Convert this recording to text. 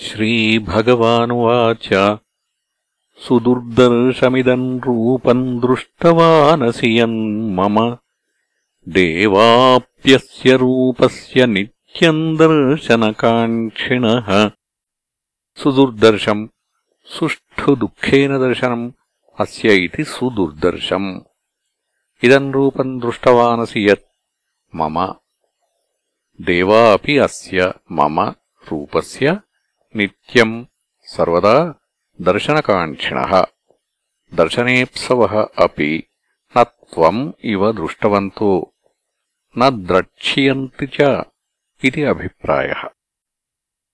श्रीभगवानुवाच सुदुर्दर्शमिदम् रूपम् दृष्टवानसि यन् मम देवाप्यस्य रूपस्य नित्यम् दर्शनकाङ्क्षिणः। सुदुर्दर्शम् सुष्ठुदुःखेन दर्शनम् अस्य इति सुदुर्दर्शम्। इदम् रूपम् दृष्टवानसि यत् मम। देवा अपि अस्य मम रूपस्य నిత్యం సర్వదా దర్శనకాంక్షిణ. దర్శనేప్సవ అపి నత్వం ఇవ దృష్టవంతో నద్రక్ష్యంతి చ ఇది అభిప్రాయः.